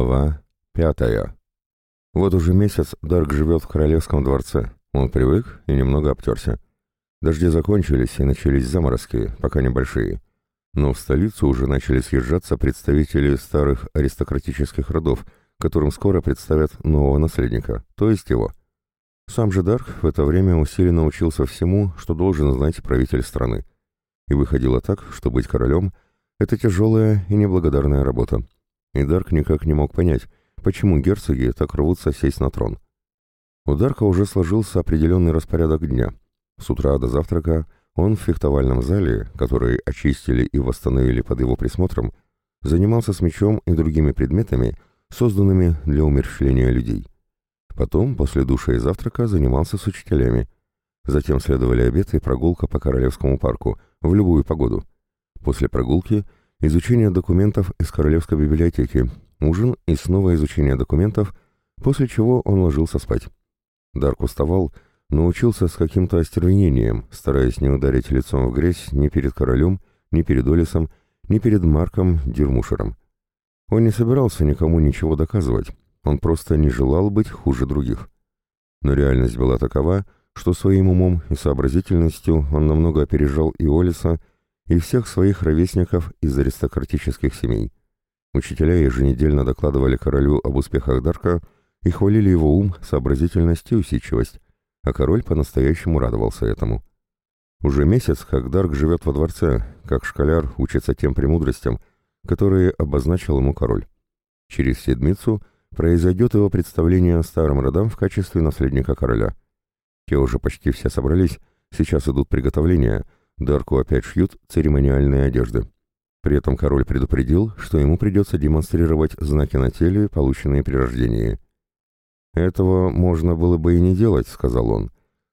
Глава пятая. Вот уже месяц Дарк живет в королевском дворце. Он привык и немного обтерся. Дожди закончились и начались заморозки, пока небольшие. Но в столицу уже начали съезжаться представители старых аристократических родов, которым скоро представят нового наследника, то есть его. Сам же Дарк в это время усиленно учился всему, что должен знать правитель страны. И выходило так, что быть королем – это тяжелая и неблагодарная работа и Дарк никак не мог понять, почему герцоги так рвутся сесть на трон. У Дарка уже сложился определенный распорядок дня. С утра до завтрака он в фехтовальном зале, который очистили и восстановили под его присмотром, занимался с мечом и другими предметами, созданными для умерщвления людей. Потом, после душа и завтрака, занимался с учителями. Затем следовали обед и прогулка по Королевскому парку, в любую погоду. После прогулки – изучение документов из Королевской библиотеки, ужин и снова изучение документов, после чего он ложился спать. Дарк уставал, но учился с каким-то остервенением, стараясь не ударить лицом в грязь ни перед королем, ни перед Олисом, ни перед Марком Дермушером. Он не собирался никому ничего доказывать, он просто не желал быть хуже других. Но реальность была такова, что своим умом и сообразительностью он намного опережал и Олиса, и всех своих ровесников из аристократических семей. Учителя еженедельно докладывали королю об успехах Дарка и хвалили его ум, сообразительность и усидчивость, а король по-настоящему радовался этому. Уже месяц, как Дарк живет во дворце, как школяр учится тем премудростям, которые обозначил ему король. Через седмицу произойдет его представление старым родам в качестве наследника короля. Те уже почти все собрались, сейчас идут приготовления — Дарку опять шьют церемониальные одежды. При этом король предупредил, что ему придется демонстрировать знаки на теле, полученные при рождении. «Этого можно было бы и не делать», — сказал он.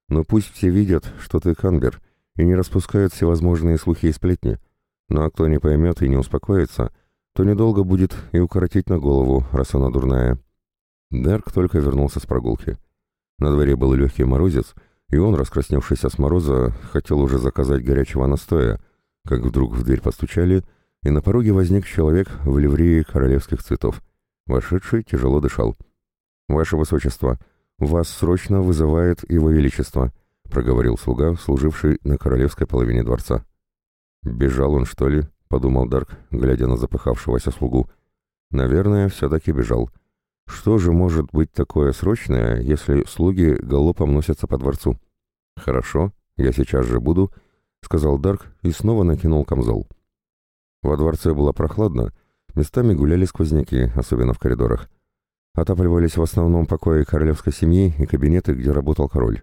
«Но пусть все видят, что ты канбер, и не распускают всевозможные слухи и сплетни. Ну а кто не поймет и не успокоится, то недолго будет и укоротить на голову, раз она дурная». Дарк только вернулся с прогулки. На дворе был легкий морозец, и он, раскрасневшийся с мороза, хотел уже заказать горячего настоя, как вдруг в дверь постучали, и на пороге возник человек в ливрее королевских цветов. Вошедший тяжело дышал. «Ваше Высочество, вас срочно вызывает Его Величество», — проговорил слуга, служивший на королевской половине дворца. «Бежал он, что ли?» — подумал Дарк, глядя на запыхавшегося слугу. «Наверное, все-таки бежал». Что же может быть такое срочное, если слуги галопом носятся по дворцу? Хорошо, я сейчас же буду, сказал Дарк и снова накинул камзол. Во дворце было прохладно, местами гуляли сквозняки, особенно в коридорах. Отапливались в основном покои королевской семьи и кабинеты, где работал король.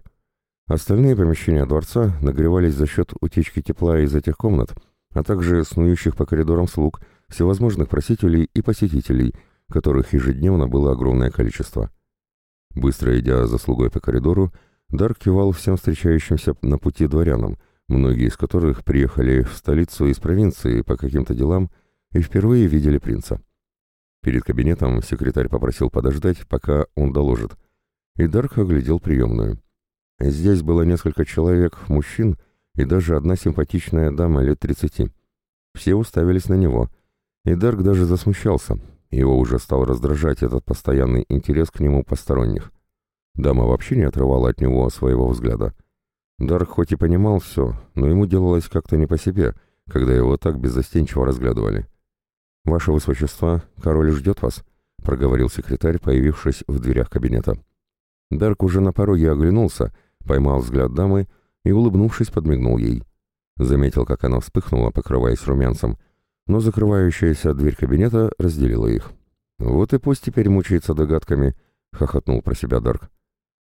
Остальные помещения дворца нагревались за счет утечки тепла из этих комнат, а также снующих по коридорам слуг, всевозможных просителей и посетителей – которых ежедневно было огромное количество. Быстро идя за слугой по коридору, Дарк кивал всем встречающимся на пути дворянам, многие из которых приехали в столицу из провинции по каким-то делам и впервые видели принца. Перед кабинетом секретарь попросил подождать, пока он доложит, и Дарк оглядел приемную. Здесь было несколько человек, мужчин, и даже одна симпатичная дама лет тридцати. Все уставились на него, и Дарк даже засмущался, его уже стал раздражать этот постоянный интерес к нему посторонних. Дама вообще не отрывала от него своего взгляда. Дарк хоть и понимал все, но ему делалось как-то не по себе, когда его так беззастенчиво разглядывали. «Ваше Высочество, король ждет вас», — проговорил секретарь, появившись в дверях кабинета. Дарк уже на пороге оглянулся, поймал взгляд дамы и, улыбнувшись, подмигнул ей. Заметил, как она вспыхнула, покрываясь румянцем, но закрывающаяся дверь кабинета разделила их. «Вот и пусть теперь мучается догадками», — хохотнул про себя Дарк.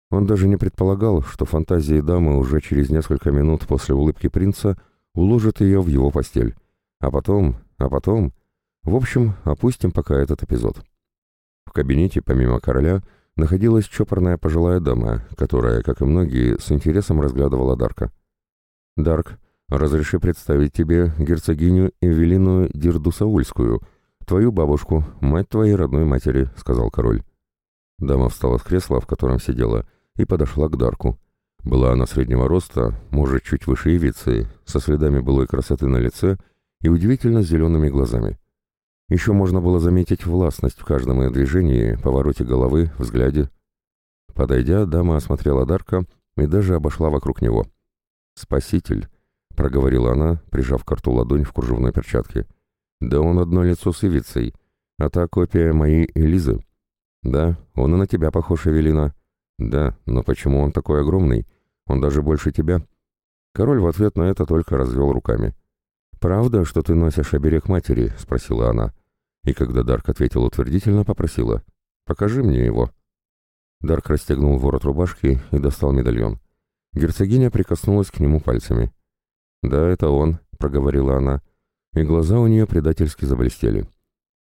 Он даже не предполагал, что фантазии дамы уже через несколько минут после улыбки принца уложат ее в его постель. А потом, а потом... В общем, опустим пока этот эпизод. В кабинете, помимо короля, находилась чопорная пожилая дама, которая, как и многие, с интересом разглядывала Дарка. «Дарк, Разреши представить тебе герцогиню Эвелину Дирдусаульскую, твою бабушку, мать твоей родной матери», — сказал король. Дама встала с кресла, в котором сидела, и подошла к Дарку. Была она среднего роста, может, чуть выше Ивицы, со следами былой красоты на лице и удивительно зелеными глазами. Еще можно было заметить властность в каждом ее движении, повороте головы, взгляде. Подойдя, дама осмотрела Дарка и даже обошла вокруг него. «Спаситель», — проговорила она, прижав к рту ладонь в кружевной перчатке. «Да он одно лицо с ивицей, а та копия моей Элизы». «Да, он и на тебя похож, Эвелина». «Да, но почему он такой огромный? Он даже больше тебя». Король в ответ на это только развел руками. «Правда, что ты носишь оберег матери?» — спросила она. И когда Дарк ответил утвердительно, попросила. «Покажи мне его». Дарк расстегнул ворот рубашки и достал медальон. Герцогиня прикоснулась к нему пальцами. «Да, это он», — проговорила она, и глаза у нее предательски заблестели.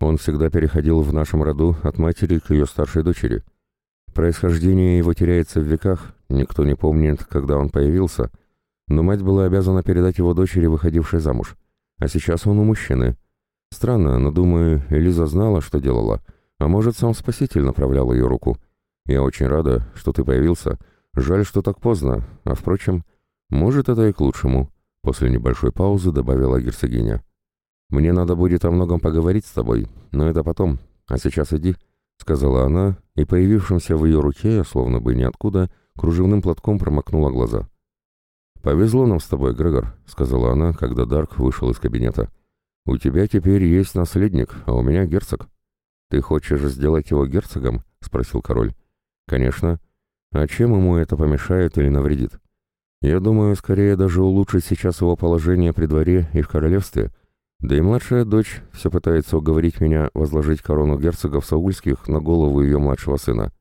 Он всегда переходил в нашем роду от матери к ее старшей дочери. Происхождение его теряется в веках, никто не помнит, когда он появился, но мать была обязана передать его дочери, выходившей замуж. А сейчас он у мужчины. Странно, но, думаю, Элиза знала, что делала, а может, сам Спаситель направлял ее руку. Я очень рада, что ты появился. Жаль, что так поздно, а, впрочем, может, это и к лучшему», — после небольшой паузы добавила герцогиня. «Мне надо будет о многом поговорить с тобой, но это потом, а сейчас иди», — сказала она, и появившимся в ее руке, словно бы ниоткуда, кружевным платком промокнула глаза. «Повезло нам с тобой, Грегор», — сказала она, когда Дарк вышел из кабинета. «У тебя теперь есть наследник, а у меня герцог». «Ты хочешь сделать его герцогом?» — спросил король. «Конечно. А чем ему это помешает или навредит? Я думаю, скорее даже улучшить сейчас его положение при дворе и в королевстве. Да и младшая дочь все пытается уговорить меня возложить корону герцогов Саульских на голову ее младшего сына.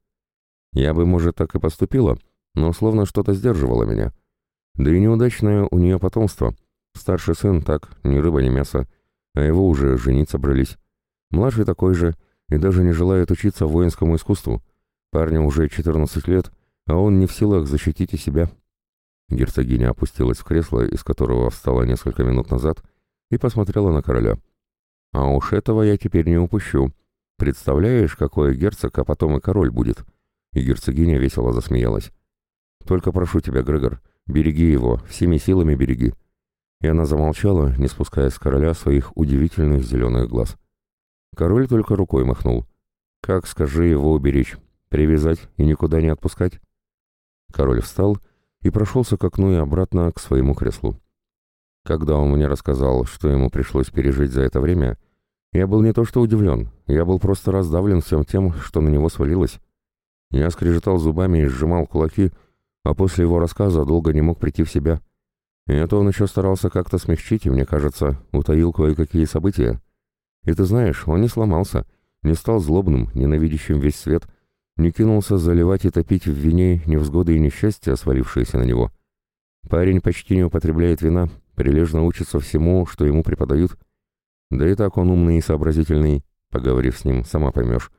Я бы, может, так и поступила, но словно что-то сдерживало меня». Да и неудачное у нее потомство. Старший сын так, ни рыба, ни мясо, а его уже женить собрались. Младший такой же, и даже не желает учиться воинскому искусству. Парню уже 14 лет, а он не в силах защитить и себя. Герцогиня опустилась в кресло, из которого встала несколько минут назад, и посмотрела на короля. «А уж этого я теперь не упущу. Представляешь, какой герцог, а потом и король будет?» И герцогиня весело засмеялась. «Только прошу тебя, Грегор, Береги его, всеми силами береги». И она замолчала, не спуская с короля своих удивительных зеленых глаз. Король только рукой махнул. «Как, скажи, его уберечь? Привязать и никуда не отпускать?» Король встал и прошелся к окну и обратно к своему креслу. Когда он мне рассказал, что ему пришлось пережить за это время, я был не то что удивлен, я был просто раздавлен всем тем, что на него свалилось. Я скрежетал зубами и сжимал кулаки, а после его рассказа долго не мог прийти в себя. И это он еще старался как-то смягчить, и, мне кажется, утаил кое-какие события. И ты знаешь, он не сломался, не стал злобным, ненавидящим весь свет, не кинулся заливать и топить в вине невзгоды и несчастья, свалившиеся на него. Парень почти не употребляет вина, прилежно учится всему, что ему преподают. Да и так он умный и сообразительный, поговорив с ним, сама поймешь,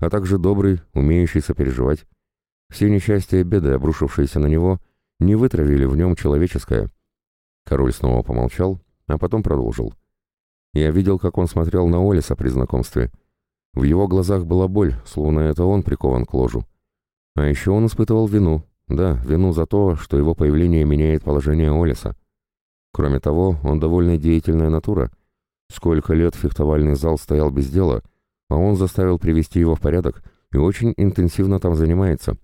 а также добрый, умеющий сопереживать. Все несчастья и беды, обрушившиеся на него, не вытравили в нем человеческое. Король снова помолчал, а потом продолжил. Я видел, как он смотрел на Олиса при знакомстве. В его глазах была боль, словно это он прикован к ложу. А еще он испытывал вину. Да, вину за то, что его появление меняет положение Олиса. Кроме того, он довольно деятельная натура. Сколько лет фехтовальный зал стоял без дела, а он заставил привести его в порядок и очень интенсивно там занимается.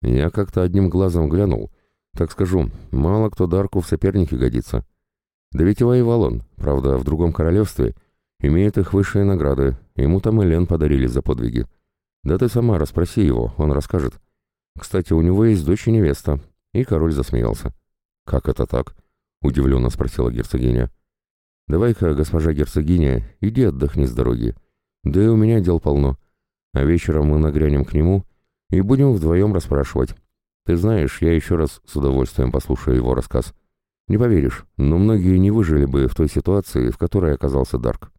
Я как-то одним глазом глянул. Так скажу, мало кто Дарку в сопернике годится. Да ведь и воевал он, правда, в другом королевстве. Имеет их высшие награды, ему там Элен подарили за подвиги. Да ты сама расспроси его, он расскажет. Кстати, у него есть дочь и невеста. И король засмеялся. «Как это так?» — удивленно спросила герцогиня. «Давай-ка, госпожа герцогиня, иди отдохни с дороги. Да и у меня дел полно. А вечером мы нагрянем к нему и будем вдвоем расспрашивать. Ты знаешь, я еще раз с удовольствием послушаю его рассказ. Не поверишь, но многие не выжили бы в той ситуации, в которой оказался Дарк.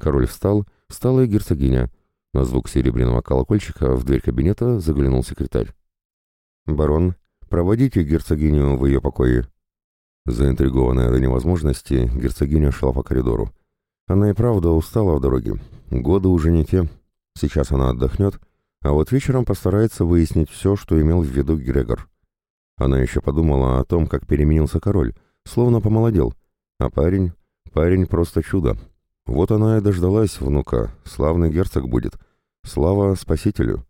Король встал, встала и герцогиня. На звук серебряного колокольчика в дверь кабинета заглянул секретарь. «Барон, проводите герцогиню в ее покое». Заинтригованная до невозможности, герцогиня шла по коридору. Она и правда устала в дороге. Годы уже не те. Сейчас она отдохнет, а вот вечером постарается выяснить все, что имел в виду Грегор. Она еще подумала о том, как переменился король, словно помолодел. А парень... Парень просто чудо. Вот она и дождалась внука, славный герцог будет. Слава спасителю.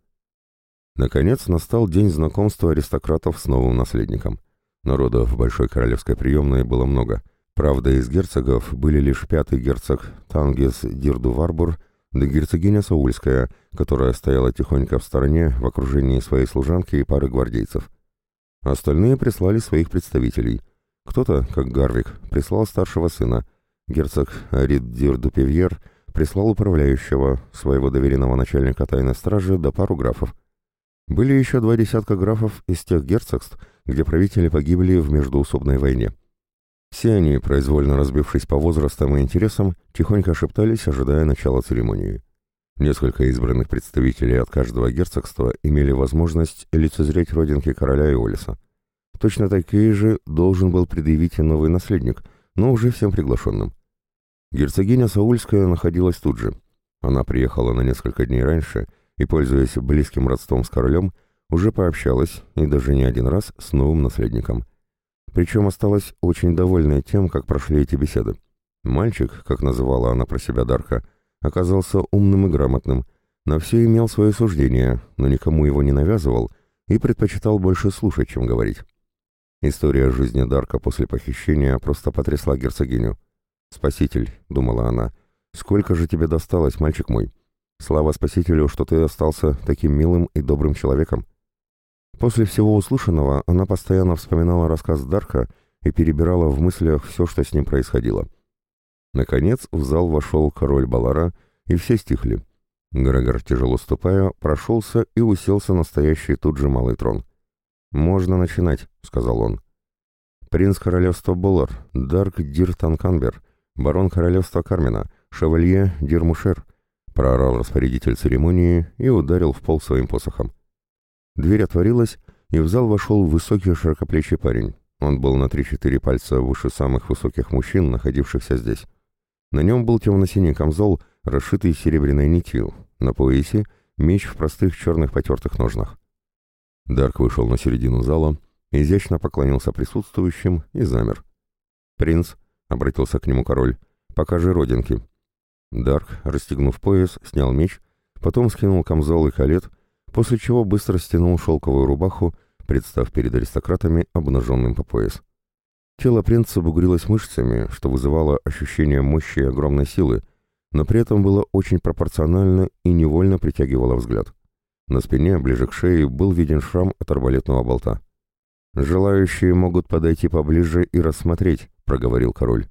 Наконец настал день знакомства аристократов с новым наследником. Народа в Большой Королевской приемной было много. Правда, из герцогов были лишь пятый герцог Тангес Дирду Варбур да герцогиня Саульская, которая стояла тихонько в стороне в окружении своей служанки и пары гвардейцев. Остальные прислали своих представителей. Кто-то, как Гарвик, прислал старшего сына. Герцог Рид Дирдупевьер прислал управляющего, своего доверенного начальника тайной стражи, да пару графов. Были еще два десятка графов из тех герцогств, где правители погибли в междуусобной войне. Все они, произвольно разбившись по возрастам и интересам, тихонько шептались, ожидая начала церемонии. Несколько избранных представителей от каждого герцогства имели возможность лицезреть родинки короля Иолиса. Точно такие же должен был предъявить и новый наследник, но уже всем приглашенным. Герцогиня Саульская находилась тут же. Она приехала на несколько дней раньше и, пользуясь близким родством с королем, уже пообщалась, и даже не один раз, с новым наследником – причем осталась очень довольная тем, как прошли эти беседы. Мальчик, как называла она про себя Дарка, оказался умным и грамотным, на все имел свое суждение, но никому его не навязывал и предпочитал больше слушать, чем говорить. История жизни Дарка после похищения просто потрясла герцогиню. «Спаситель», — думала она, — «сколько же тебе досталось, мальчик мой? Слава Спасителю, что ты остался таким милым и добрым человеком». После всего услышанного она постоянно вспоминала рассказ Дарка и перебирала в мыслях все, что с ним происходило. Наконец в зал вошел король Балара, и все стихли. Грегор, тяжело ступая, прошелся и уселся на стоящий тут же малый трон. «Можно начинать», — сказал он. «Принц королевства Болар, Дарк Дир Танканбер, барон королевства Кармина, шевалье Дир Мушер», — проорал распорядитель церемонии и ударил в пол своим посохом. Дверь отворилась, и в зал вошел высокий широкоплечий парень. Он был на три-четыре пальца выше самых высоких мужчин, находившихся здесь. На нем был темно-синий камзол, расшитый серебряной нитью. На поясе меч в простых черных потертых ножнах. Дарк вышел на середину зала, изящно поклонился присутствующим и замер. «Принц», — обратился к нему король, — «покажи родинки». Дарк, расстегнув пояс, снял меч, потом скинул камзол и калет — после чего быстро стянул шелковую рубаху, представ перед аристократами обнаженным по пояс. Тело принца бугрилось мышцами, что вызывало ощущение мощи и огромной силы, но при этом было очень пропорционально и невольно притягивало взгляд. На спине, ближе к шее, был виден шрам от арбалетного болта. «Желающие могут подойти поближе и рассмотреть», — проговорил король.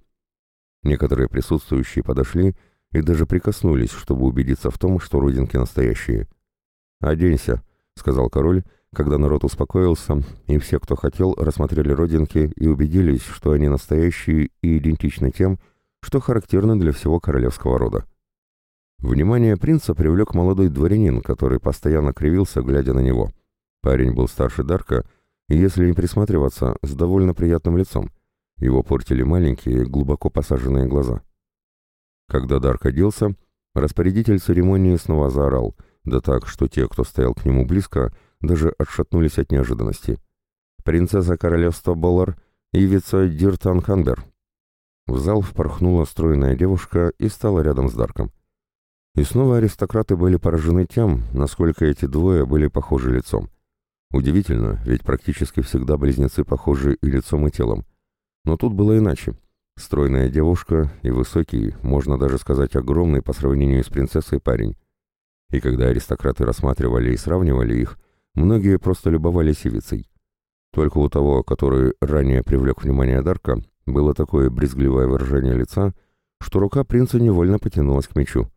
Некоторые присутствующие подошли и даже прикоснулись, чтобы убедиться в том, что родинки настоящие — «Оденься», — сказал король, когда народ успокоился, и все, кто хотел, рассмотрели родинки и убедились, что они настоящие и идентичны тем, что характерно для всего королевского рода. Внимание принца привлек молодой дворянин, который постоянно кривился, глядя на него. Парень был старше Дарка, и, если не присматриваться, с довольно приятным лицом. Его портили маленькие, глубоко посаженные глаза. Когда Дарк оделся, распорядитель церемонии снова заорал — да так, что те, кто стоял к нему близко, даже отшатнулись от неожиданности. «Принцесса королевства Боллар явится Диртан Ханбер». В зал впорхнула стройная девушка и стала рядом с Дарком. И снова аристократы были поражены тем, насколько эти двое были похожи лицом. Удивительно, ведь практически всегда близнецы похожи и лицом, и телом. Но тут было иначе. Стройная девушка и высокий, можно даже сказать огромный по сравнению с принцессой парень и когда аристократы рассматривали и сравнивали их, многие просто любовались ивицей. Только у того, который ранее привлек внимание Дарка, было такое брезгливое выражение лица, что рука принца невольно потянулась к мечу.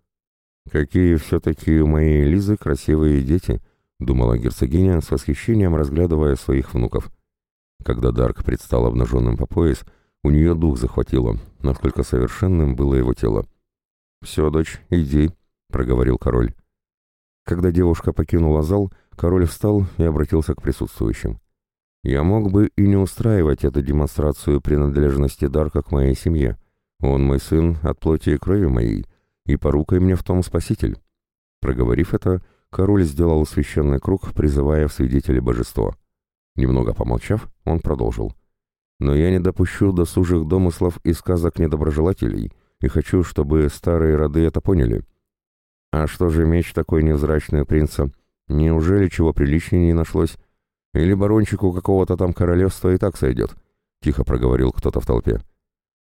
«Какие все-таки у моей Лизы красивые дети!» — думала герцогиня с восхищением, разглядывая своих внуков. Когда Дарк предстал обнаженным по пояс, у нее дух захватило, насколько совершенным было его тело. «Все, дочь, иди», — проговорил король. Когда девушка покинула зал, король встал и обратился к присутствующим. «Я мог бы и не устраивать эту демонстрацию принадлежности Дарка к моей семье. Он мой сын от плоти и крови моей, и порукой мне в том спаситель». Проговорив это, король сделал священный круг, призывая в свидетели божества. Немного помолчав, он продолжил. «Но я не допущу досужих домыслов и сказок недоброжелателей, и хочу, чтобы старые роды это поняли. А что же меч такой невзрачный принца? Неужели чего приличнее не нашлось? Или барончику какого-то там королевства и так сойдет?» — тихо проговорил кто-то в толпе.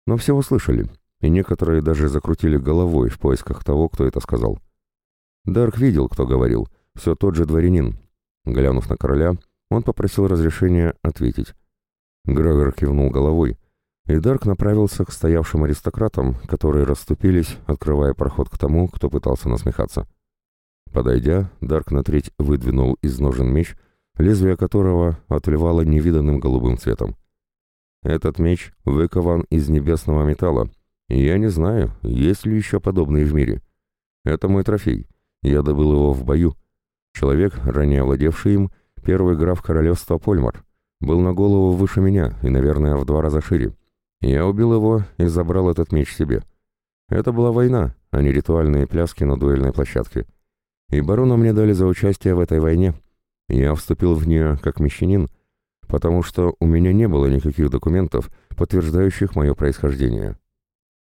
Но все услышали, и некоторые даже закрутили головой в поисках того, кто это сказал. Дарк видел, кто говорил, все тот же дворянин. Глянув на короля, он попросил разрешения ответить. Грегор кивнул головой, и Дарк направился к стоявшим аристократам, которые расступились, открывая проход к тому, кто пытался насмехаться. Подойдя, Дарк на треть выдвинул из ножен меч, лезвие которого отливало невиданным голубым цветом. Этот меч выкован из небесного металла, я не знаю, есть ли еще подобные в мире. Это мой трофей. Я добыл его в бою. Человек, ранее владевший им, первый граф королевства Польмар, был на голову выше меня и, наверное, в два раза шире. Я убил его и забрал этот меч себе. Это была война, а не ритуальные пляски на дуэльной площадке. И барона мне дали за участие в этой войне. Я вступил в нее как мещанин, потому что у меня не было никаких документов, подтверждающих мое происхождение.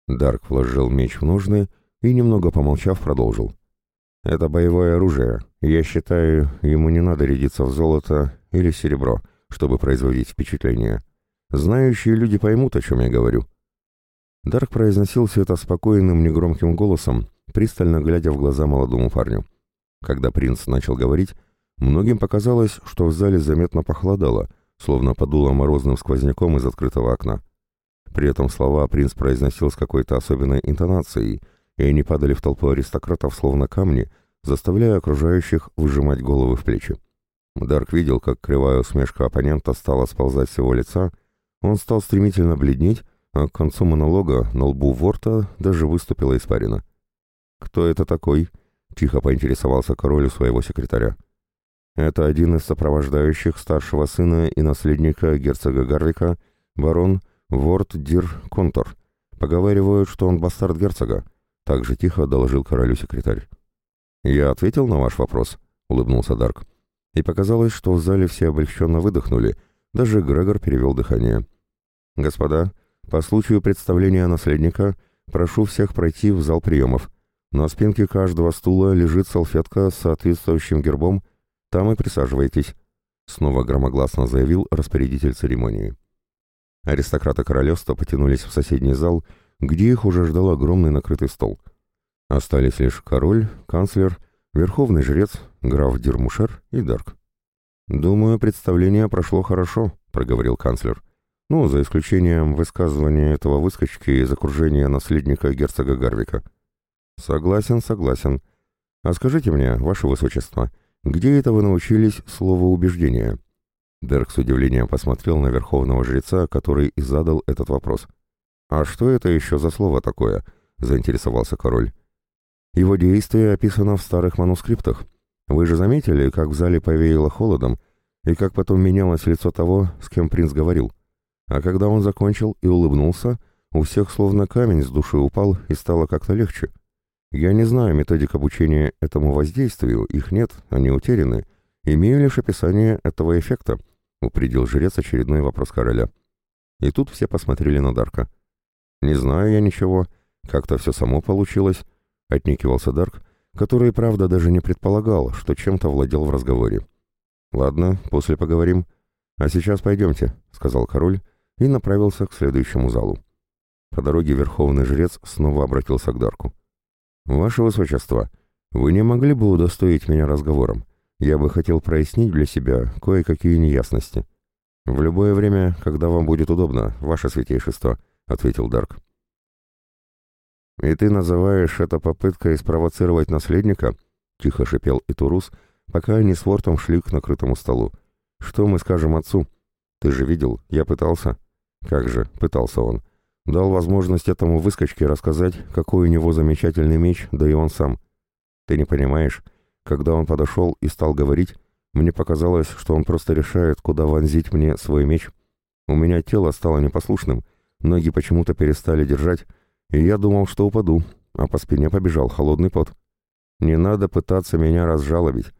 Дарк вложил меч в ножны и, немного помолчав, продолжил. «Это боевое оружие, я считаю, ему не надо рядиться в золото или серебро, чтобы производить впечатление. Знающие люди поймут, о чем я говорю». Дарк произносил все это спокойным, негромким голосом, пристально глядя в глаза молодому парню. Когда принц начал говорить, многим показалось, что в зале заметно похолодало, словно подуло морозным сквозняком из открытого окна. При этом слова принц произносил с какой-то особенной интонацией, и они падали в толпу аристократов словно камни, заставляя окружающих выжимать головы в плечи. Дарк видел, как кривая усмешка оппонента стала сползать с его лица, он стал стремительно бледнеть, а к концу монолога на лбу Ворта даже выступила испарина. «Кто это такой?» — тихо поинтересовался король у своего секретаря. Это один из сопровождающих старшего сына и наследника герцога Гарвика, барон Ворд Дир Контор. Поговаривают, что он бастард герцога. Так же тихо доложил королю секретарь. «Я ответил на ваш вопрос», — улыбнулся Дарк. И показалось, что в зале все облегченно выдохнули, даже Грегор перевел дыхание. «Господа, по случаю представления наследника прошу всех пройти в зал приемов. На спинке каждого стула лежит салфетка с соответствующим гербом «Там и присаживайтесь», — снова громогласно заявил распорядитель церемонии. Аристократы королевства потянулись в соседний зал, где их уже ждал огромный накрытый стол. Остались лишь король, канцлер, верховный жрец, граф Дермушер и Дарк. «Думаю, представление прошло хорошо», — проговорил канцлер. «Ну, за исключением высказывания этого выскочки из окружения наследника герцога Гарвика». «Согласен, согласен. А скажите мне, ваше высочество, — где это вы научились слову убеждения?» Дерк с удивлением посмотрел на верховного жреца, который и задал этот вопрос. «А что это еще за слово такое?» — заинтересовался король. «Его действие описано в старых манускриптах. Вы же заметили, как в зале повеяло холодом, и как потом менялось лицо того, с кем принц говорил. А когда он закончил и улыбнулся, у всех словно камень с души упал и стало как-то легче. Я не знаю методик обучения этому воздействию, их нет, они утеряны. Имею лишь описание этого эффекта, упредил жрец очередной вопрос короля. И тут все посмотрели на Дарка. Не знаю я ничего, как-то все само получилось, отникивался Дарк, который, правда, даже не предполагал, что чем-то владел в разговоре. «Ладно, после поговорим. А сейчас пойдемте», — сказал король и направился к следующему залу. По дороге верховный жрец снова обратился к Дарку. «Ваше Высочество, вы не могли бы удостоить меня разговором? Я бы хотел прояснить для себя кое-какие неясности». «В любое время, когда вам будет удобно, Ваше Святейшество», — ответил Дарк. «И ты называешь это попыткой спровоцировать наследника?» — тихо шипел Итурус, пока они с Вортом шли к накрытому столу. «Что мы скажем отцу? Ты же видел, я пытался». «Как же, пытался он. Дал возможность этому выскочке рассказать, какой у него замечательный меч, да и он сам. Ты не понимаешь, когда он подошел и стал говорить, мне показалось, что он просто решает, куда вонзить мне свой меч. У меня тело стало непослушным, ноги почему-то перестали держать, и я думал, что упаду, а по спине побежал холодный пот. Не надо пытаться меня разжалобить.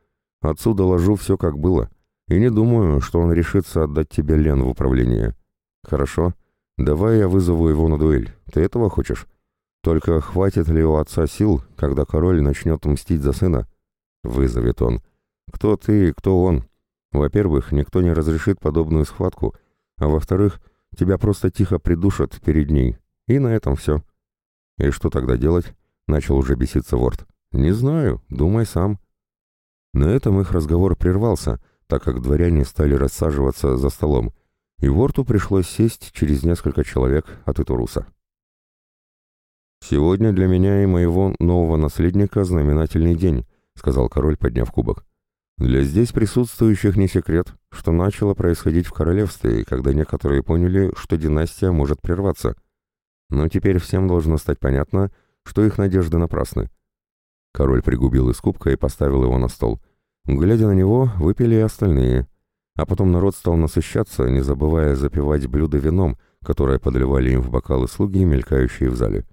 Отцу доложу все, как было, и не думаю, что он решится отдать тебе Лен в управление. Хорошо?» «Давай я вызову его на дуэль. Ты этого хочешь?» Только хватит ли у отца сил, когда король начнет мстить за сына? Вызовет он. Кто ты, кто он? Во-первых, никто не разрешит подобную схватку, а во-вторых, тебя просто тихо придушат перед ней. И на этом все. И что тогда делать? Начал уже беситься Ворд. Не знаю, думай сам. На этом их разговор прервался, так как дворяне стали рассаживаться за столом, и Ворту пришлось сесть через несколько человек от Итуруса. «Сегодня для меня и моего нового наследника знаменательный день», — сказал король, подняв кубок. «Для здесь присутствующих не секрет, что начало происходить в королевстве, когда некоторые поняли, что династия может прерваться. Но теперь всем должно стать понятно, что их надежды напрасны». Король пригубил из кубка и поставил его на стол. Глядя на него, выпили и остальные. А потом народ стал насыщаться, не забывая запивать блюда вином, которое подливали им в бокалы слуги, мелькающие в зале.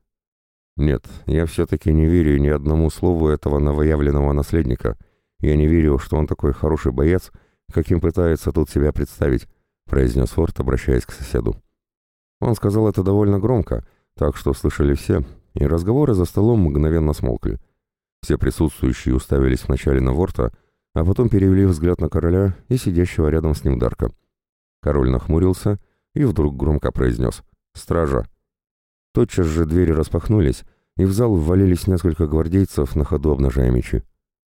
Нет, я все-таки не верю ни одному слову этого новоявленного наследника. Я не верю, что он такой хороший боец, каким пытается тут себя представить, произнес Форд, обращаясь к соседу. Он сказал это довольно громко, так что слышали все, и разговоры за столом мгновенно смолкли. Все присутствующие уставились вначале на Ворта, а потом перевели взгляд на короля и сидящего рядом с ним Дарка. Король нахмурился и вдруг громко произнес «Стража!» Тотчас же двери распахнулись, и в зал ввалились несколько гвардейцев, на ходу обнажая мечи.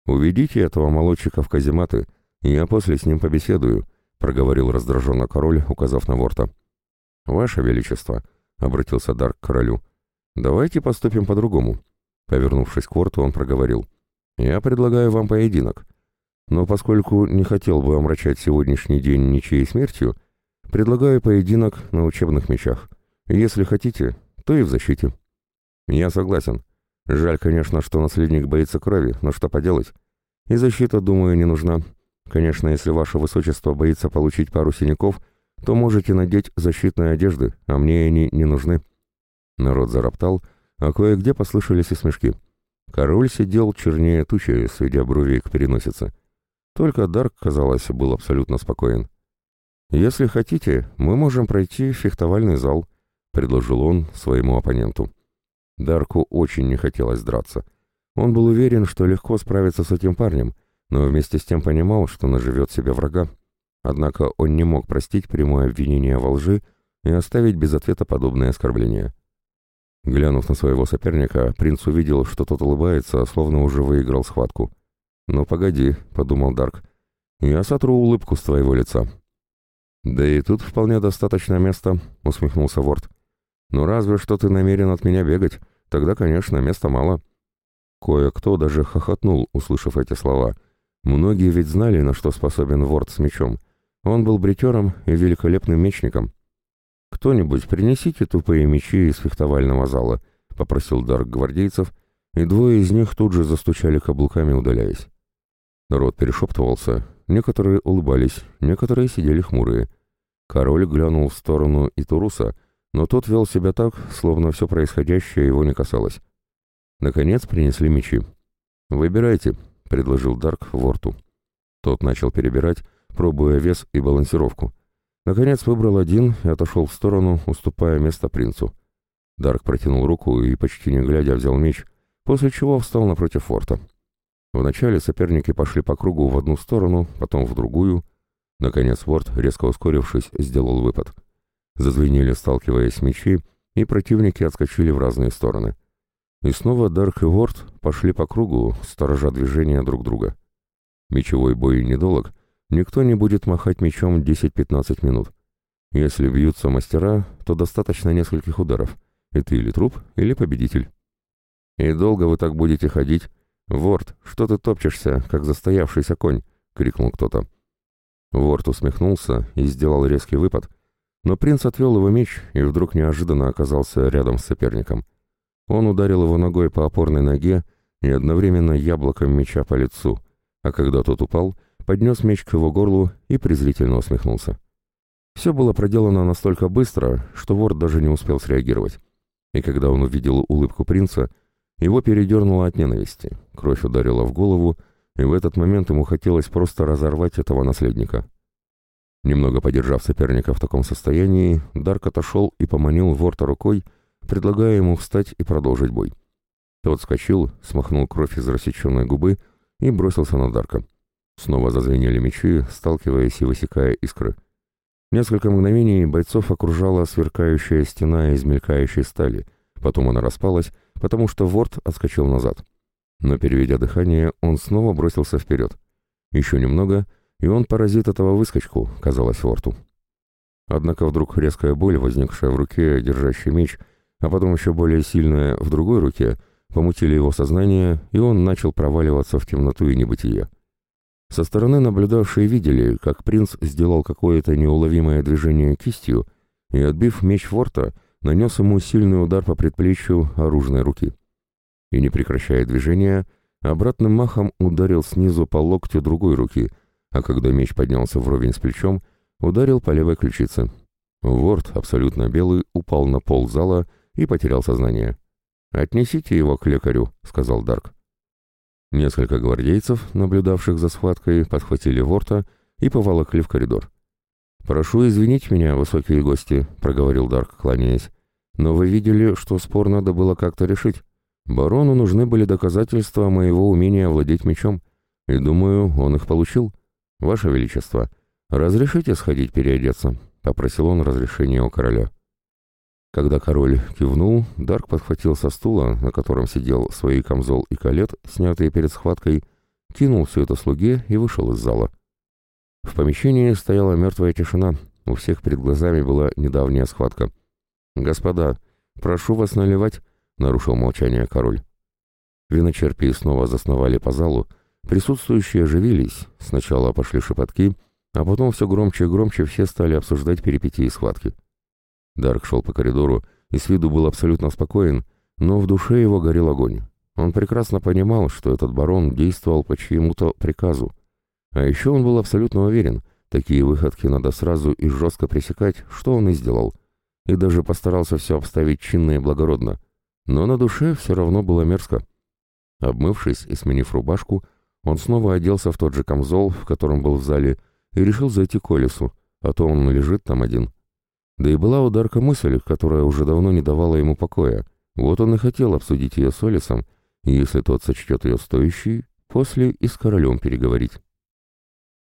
«Уведите этого молодчика в казематы, и я после с ним побеседую», — проговорил раздраженно король, указав на Ворта. «Ваше Величество», — обратился Дарк к королю, — «давайте поступим по-другому». Повернувшись к Ворту, он проговорил. «Я предлагаю вам поединок. Но поскольку не хотел бы омрачать сегодняшний день ничьей смертью, предлагаю поединок на учебных мечах. Если хотите, то и в защите. Я согласен. Жаль, конечно, что наследник боится крови, но что поделать? И защита, думаю, не нужна. Конечно, если ваше высочество боится получить пару синяков, то можете надеть защитные одежды, а мне они не нужны. Народ зароптал, а кое-где послышались и смешки. Король сидел чернее тучи, сведя брови к переносице. Только Дарк, казалось, был абсолютно спокоен. «Если хотите, мы можем пройти фехтовальный зал», — предложил он своему оппоненту. Дарку очень не хотелось драться. Он был уверен, что легко справится с этим парнем, но вместе с тем понимал, что наживет себе врага. Однако он не мог простить прямое обвинение во лжи и оставить без ответа подобное оскорбление. Глянув на своего соперника, принц увидел, что тот улыбается, словно уже выиграл схватку. «Ну погоди», — подумал Дарк, — «я сотру улыбку с твоего лица». «Да и тут вполне достаточно места», — усмехнулся Ворд. «Ну разве что ты намерен от меня бегать, тогда, конечно, места мало». Кое-кто даже хохотнул, услышав эти слова. Многие ведь знали, на что способен Ворд с мечом. Он был бритером и великолепным мечником. «Кто-нибудь принесите тупые мечи из фехтовального зала», — попросил Дарк гвардейцев, и двое из них тут же застучали каблуками, удаляясь. Народ перешептывался, некоторые улыбались, некоторые сидели хмурые. Король глянул в сторону Итуруса, но тот вел себя так, словно все происходящее его не касалось. Наконец принесли мечи. «Выбирайте», — предложил Дарк Ворту. Тот начал перебирать, пробуя вес и балансировку. Наконец выбрал один и отошел в сторону, уступая место принцу. Дарк протянул руку и, почти не глядя, взял меч, после чего встал напротив форта. Вначале соперники пошли по кругу в одну сторону, потом в другую. Наконец Ворд, резко ускорившись, сделал выпад. Зазвенели, сталкиваясь мечи, и противники отскочили в разные стороны. И снова Дарк и Ворд пошли по кругу, сторожа движения друг друга. Мечевой бой недолг, Никто не будет махать мечом 10-15 минут. Если бьются мастера, то достаточно нескольких ударов, и ты или труп, или победитель. «И долго вы так будете ходить? Ворд, что ты топчешься, как застоявшийся конь?» — крикнул кто-то. Ворд усмехнулся и сделал резкий выпад, но принц отвел его меч и вдруг неожиданно оказался рядом с соперником. Он ударил его ногой по опорной ноге и одновременно яблоком меча по лицу, а когда тот упал — поднес меч к его горлу и презрительно усмехнулся. Все было проделано настолько быстро, что вор даже не успел среагировать. И когда он увидел улыбку принца, его передернуло от ненависти, кровь ударила в голову, и в этот момент ему хотелось просто разорвать этого наследника. Немного подержав соперника в таком состоянии, Дарк отошел и поманил Ворта рукой, предлагая ему встать и продолжить бой. Тот вскочил, смахнул кровь из рассеченной губы и бросился на Дарка. Снова зазвенели мечи, сталкиваясь и высекая искры. Несколько мгновений бойцов окружала сверкающая стена из мелькающей стали, потом она распалась, потому что Ворд отскочил назад. Но, переведя дыхание, он снова бросился вперед. Еще немного, и он поразит этого выскочку, казалось Ворту. Однако вдруг резкая боль, возникшая в руке, держащий меч, а потом еще более сильная в другой руке, помутили его сознание, и он начал проваливаться в темноту и небытие. Со стороны наблюдавшие видели, как принц сделал какое-то неуловимое движение кистью и, отбив меч Ворта, нанес ему сильный удар по предплечью оружной руки. И, не прекращая движения, обратным махом ударил снизу по локтю другой руки, а когда меч поднялся вровень с плечом, ударил по левой ключице. Ворд, абсолютно белый, упал на пол зала и потерял сознание. «Отнесите его к лекарю», — сказал Дарк. Несколько гвардейцев, наблюдавших за схваткой, подхватили Ворта и поволокли в коридор. «Прошу извинить меня, высокие гости», — проговорил Дарк, кланяясь. «Но вы видели, что спор надо было как-то решить. Барону нужны были доказательства моего умения владеть мечом, и, думаю, он их получил. Ваше Величество, разрешите сходить переодеться?» — попросил он разрешения у короля. Когда король кивнул, Дарк подхватил со стула, на котором сидел свои камзол и калет, снятые перед схваткой, кинул все это слуге и вышел из зала. В помещении стояла мертвая тишина, у всех перед глазами была недавняя схватка. «Господа, прошу вас наливать», — нарушил молчание король. Виночерпии снова засновали по залу, присутствующие оживились, сначала пошли шепотки, а потом все громче и громче все стали обсуждать перипетии схватки. Дарк шел по коридору и с виду был абсолютно спокоен, но в душе его горел огонь. Он прекрасно понимал, что этот барон действовал по чьему-то приказу. А еще он был абсолютно уверен, такие выходки надо сразу и жестко пресекать, что он и сделал. И даже постарался все обставить чинно и благородно. Но на душе все равно было мерзко. Обмывшись и сменив рубашку, он снова оделся в тот же камзол, в котором был в зале, и решил зайти к Олесу, а то он лежит там один. Да и была у Дарка мысль, которая уже давно не давала ему покоя. Вот он и хотел обсудить ее с Олисом, и если тот сочтет ее стоящей, после и с королем переговорить.